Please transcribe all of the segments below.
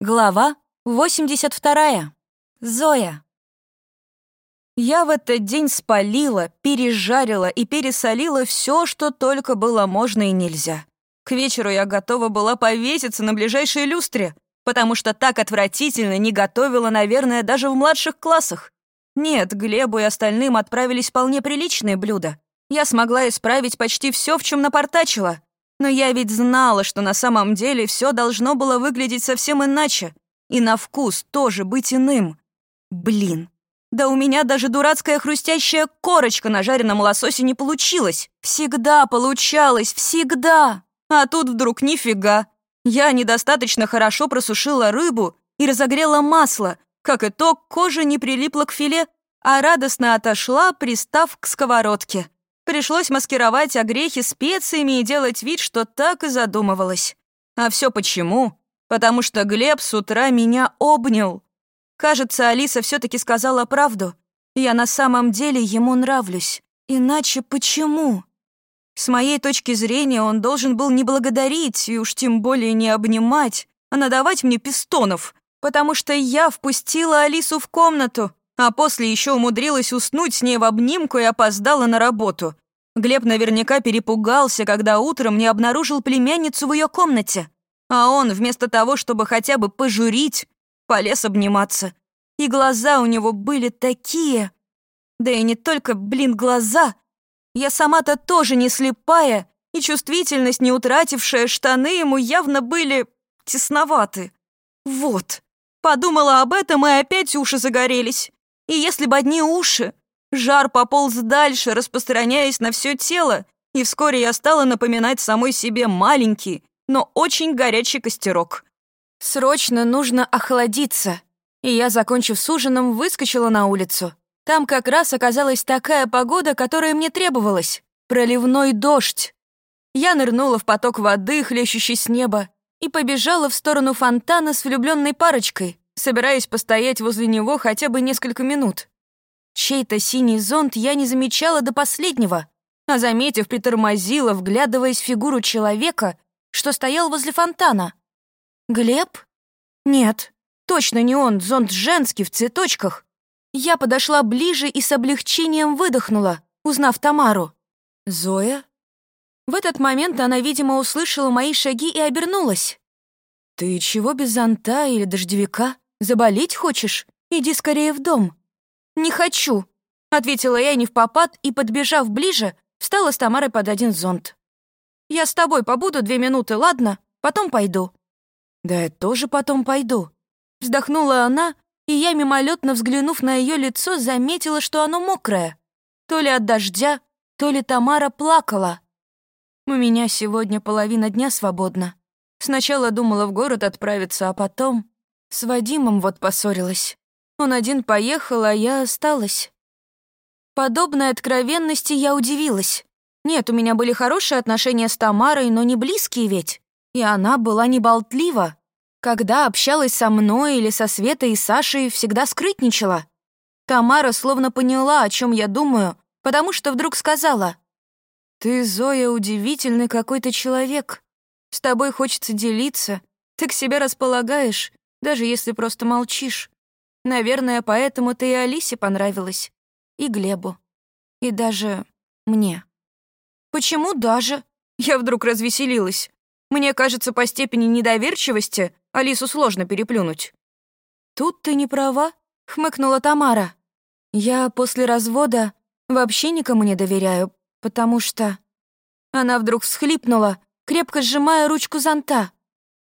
Глава 82. Зоя. Я в этот день спалила, пережарила и пересолила все, что только было можно и нельзя. К вечеру я готова была повеситься на ближайшей люстре, потому что так отвратительно не готовила, наверное, даже в младших классах. Нет, Глебу и остальным отправились вполне приличные блюда. Я смогла исправить почти все, в чем напортачила. Но я ведь знала, что на самом деле все должно было выглядеть совсем иначе. И на вкус тоже быть иным. Блин. Да у меня даже дурацкая хрустящая корочка на жареном лососе не получилась. Всегда получалось, всегда. А тут вдруг нифига. Я недостаточно хорошо просушила рыбу и разогрела масло. Как итог, кожа не прилипла к филе, а радостно отошла, пристав к сковородке. Пришлось маскировать огрехи специями и делать вид, что так и задумывалась. А все почему? Потому что Глеб с утра меня обнял. Кажется, Алиса все таки сказала правду. Я на самом деле ему нравлюсь. Иначе почему? С моей точки зрения, он должен был не благодарить и уж тем более не обнимать, а надавать мне пистонов, потому что я впустила Алису в комнату, а после еще умудрилась уснуть с ней в обнимку и опоздала на работу. Глеб наверняка перепугался, когда утром не обнаружил племянницу в ее комнате. А он, вместо того, чтобы хотя бы пожурить, полез обниматься. И глаза у него были такие. Да и не только, блин, глаза. Я сама-то тоже не слепая, и чувствительность не утратившая штаны ему явно были тесноваты. Вот. Подумала об этом, и опять уши загорелись. И если бы одни уши, жар пополз дальше, распространяясь на все тело, и вскоре я стала напоминать самой себе маленький, но очень горячий костерок. Срочно нужно охладиться. И я, закончив с ужином, выскочила на улицу. Там как раз оказалась такая погода, которая мне требовалась. Проливной дождь. Я нырнула в поток воды, хлещущий с неба, и побежала в сторону фонтана с влюбленной парочкой, собираясь постоять возле него хотя бы несколько минут. Чей-то синий зонт я не замечала до последнего, а заметив, притормозила, вглядываясь в фигуру человека, что стоял возле фонтана. Глеб? Нет, точно не он, зонт женский, в цветочках. Я подошла ближе и с облегчением выдохнула, узнав Тамару. «Зоя?» В этот момент она, видимо, услышала мои шаги и обернулась. «Ты чего без зонта или дождевика? Заболеть хочешь? Иди скорее в дом». «Не хочу», — ответила я не в попад и, подбежав ближе, встала с Тамарой под один зонт. «Я с тобой побуду две минуты, ладно? Потом пойду». «Да я тоже потом пойду». Вздохнула она, и я, мимолетно взглянув на ее лицо, заметила, что оно мокрое. То ли от дождя, то ли Тамара плакала. У меня сегодня половина дня свободна. Сначала думала в город отправиться, а потом... С Вадимом вот поссорилась. Он один поехал, а я осталась. Подобной откровенности я удивилась. Нет, у меня были хорошие отношения с Тамарой, но не близкие ведь. И она была не болтлива. Когда общалась со мной или со Светой и Сашей, всегда скрытничала. Тамара словно поняла, о чем я думаю, потому что вдруг сказала. «Ты, Зоя, удивительный какой-то человек. С тобой хочется делиться. Ты к себе располагаешь, даже если просто молчишь. Наверное, поэтому ты и Алисе понравилась. И Глебу. И даже мне. Почему даже? Я вдруг развеселилась. Мне кажется, по степени недоверчивости Алису сложно переплюнуть. Тут ты не права, хмыкнула Тамара. Я после развода вообще никому не доверяю, потому что... Она вдруг всхлипнула, крепко сжимая ручку зонта.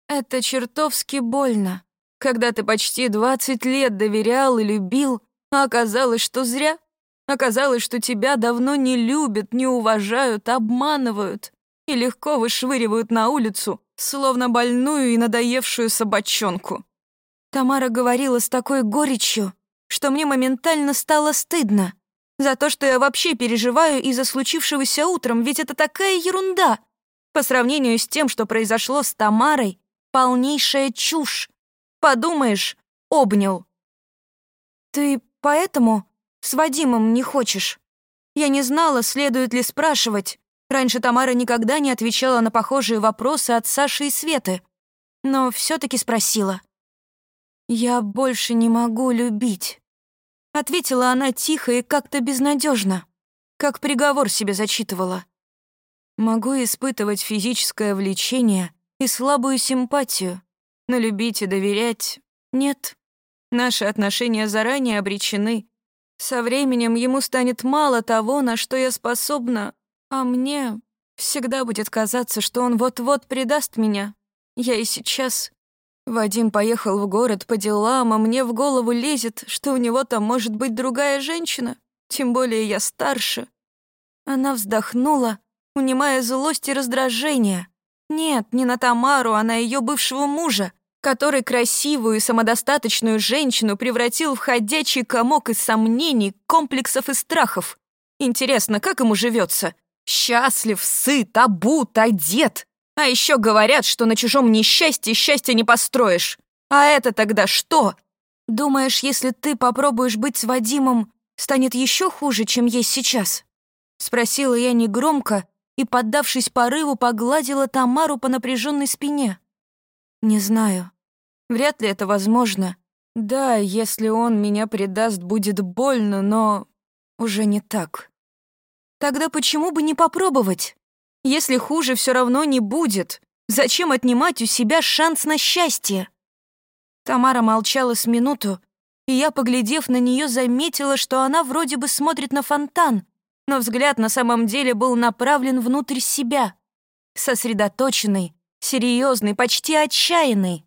Это чертовски больно когда ты почти 20 лет доверял и любил, а оказалось, что зря. Оказалось, что тебя давно не любят, не уважают, обманывают и легко вышвыривают на улицу, словно больную и надоевшую собачонку. Тамара говорила с такой горечью, что мне моментально стало стыдно за то, что я вообще переживаю из-за случившегося утром, ведь это такая ерунда. По сравнению с тем, что произошло с Тамарой, полнейшая чушь. Подумаешь, обнял. Ты поэтому с Вадимом не хочешь? Я не знала, следует ли спрашивать. Раньше Тамара никогда не отвечала на похожие вопросы от Саши и Светы. Но все таки спросила. «Я больше не могу любить», — ответила она тихо и как-то безнадежно, как приговор себе зачитывала. «Могу испытывать физическое влечение и слабую симпатию, но любить и доверять — нет. Наши отношения заранее обречены. Со временем ему станет мало того, на что я способна, а мне всегда будет казаться, что он вот-вот предаст меня. Я и сейчас Вадим поехал в город по делам, а мне в голову лезет, что у него там может быть другая женщина, тем более я старше. Она вздохнула, унимая злость и раздражение. Нет, не на Тамару, а на ее бывшего мужа, который красивую и самодостаточную женщину превратил в ходячий комок из сомнений, комплексов и страхов. Интересно, как ему живется? Счастлив, сыт, обут, одет. А еще говорят, что на чужом несчастье счастья не построишь. А это тогда что? Думаешь, если ты попробуешь быть с Вадимом, станет еще хуже, чем есть сейчас? Спросила я негромко и, поддавшись порыву, погладила Тамару по напряженной спине. Не знаю. Вряд ли это возможно. Да, если он меня предаст, будет больно, но уже не так. Тогда почему бы не попробовать? Если хуже все равно не будет, зачем отнимать у себя шанс на счастье? Тамара молчала с минуту, и я, поглядев на нее, заметила, что она вроде бы смотрит на фонтан, но взгляд на самом деле был направлен внутрь себя, сосредоточенный, серьезный, почти отчаянный.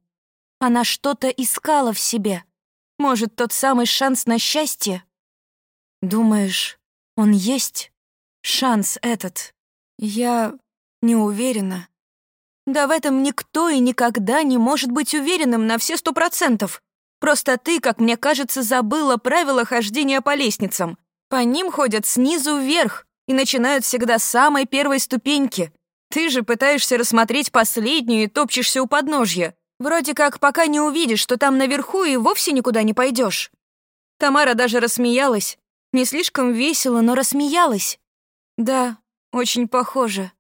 Она что-то искала в себе. Может, тот самый шанс на счастье? Думаешь, он есть? Шанс этот? Я не уверена. Да в этом никто и никогда не может быть уверенным на все сто процентов. Просто ты, как мне кажется, забыла правила хождения по лестницам. По ним ходят снизу вверх и начинают всегда с самой первой ступеньки. Ты же пытаешься рассмотреть последнюю и топчешься у подножья. Вроде как пока не увидишь, что там наверху и вовсе никуда не пойдешь. Тамара даже рассмеялась. Не слишком весело, но рассмеялась. Да, очень похоже.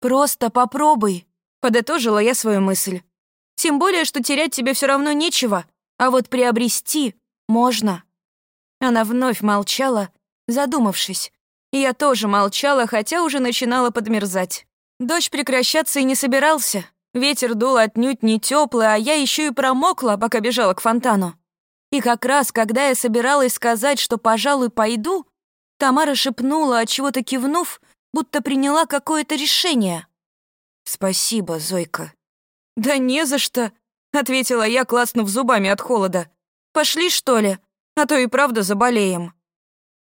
Просто попробуй, подытожила я свою мысль. Тем более, что терять тебе все равно нечего, а вот приобрести можно. Она вновь молчала, задумавшись. И я тоже молчала, хотя уже начинала подмерзать. Дождь прекращаться и не собирался. Ветер дул отнюдь не теплый, а я еще и промокла, пока бежала к фонтану. И как раз, когда я собиралась сказать, что, пожалуй, пойду, Тамара шепнула, от чего-то кивнув, будто приняла какое-то решение. «Спасибо, Зойка». «Да не за что», — ответила я, класснув зубами от холода. «Пошли, что ли? А то и правда заболеем».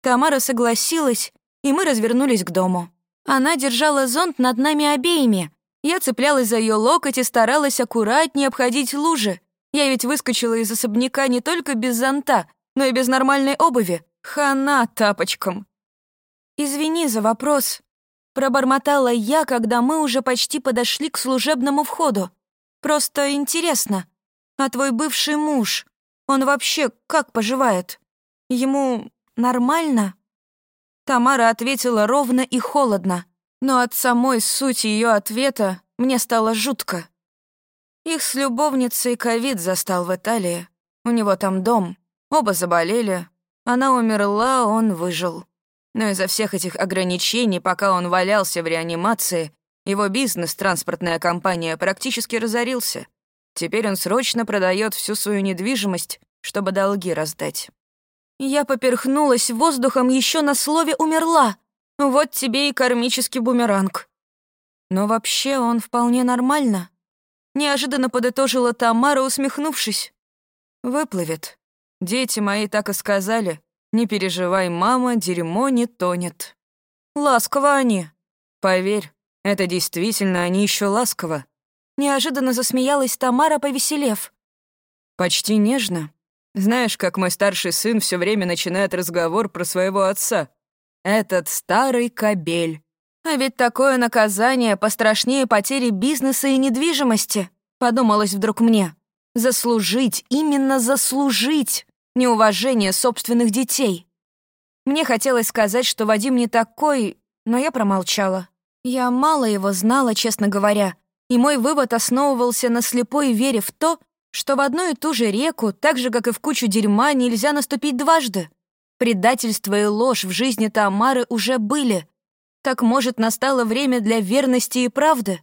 Тамара согласилась, и мы развернулись к дому. Она держала зонт над нами обеими. Я цеплялась за ее локоть и старалась аккуратнее обходить лужи. Я ведь выскочила из особняка не только без зонта, но и без нормальной обуви. Хана тапочкам. «Извини за вопрос», Пробормотала я, когда мы уже почти подошли к служебному входу. Просто интересно, а твой бывший муж, он вообще как поживает? Ему нормально?» Тамара ответила ровно и холодно, но от самой сути ее ответа мне стало жутко. Их с любовницей ковид застал в Италии. У него там дом. Оба заболели. Она умерла, он выжил. Но из-за всех этих ограничений, пока он валялся в реанимации, его бизнес, транспортная компания, практически разорился. Теперь он срочно продает всю свою недвижимость, чтобы долги раздать. Я поперхнулась воздухом еще на слове «умерла». Вот тебе и кармический бумеранг. Но вообще он вполне нормально. Неожиданно подытожила Тамара, усмехнувшись. Выплывет. Дети мои так и сказали. Не переживай, мама, дерьмо не тонет. Ласково они. Поверь, это действительно они еще ласково. Неожиданно засмеялась Тамара, повеселев. Почти нежно. Знаешь, как мой старший сын все время начинает разговор про своего отца. Этот старый кобель. А ведь такое наказание пострашнее потери бизнеса и недвижимости, подумалось вдруг мне. Заслужить, именно заслужить неуважение собственных детей. Мне хотелось сказать, что Вадим не такой, но я промолчала. Я мало его знала, честно говоря, и мой вывод основывался на слепой вере в то, что в одну и ту же реку, так же, как и в кучу дерьма, нельзя наступить дважды. Предательство и ложь в жизни Тамары уже были. Так, может, настало время для верности и правды?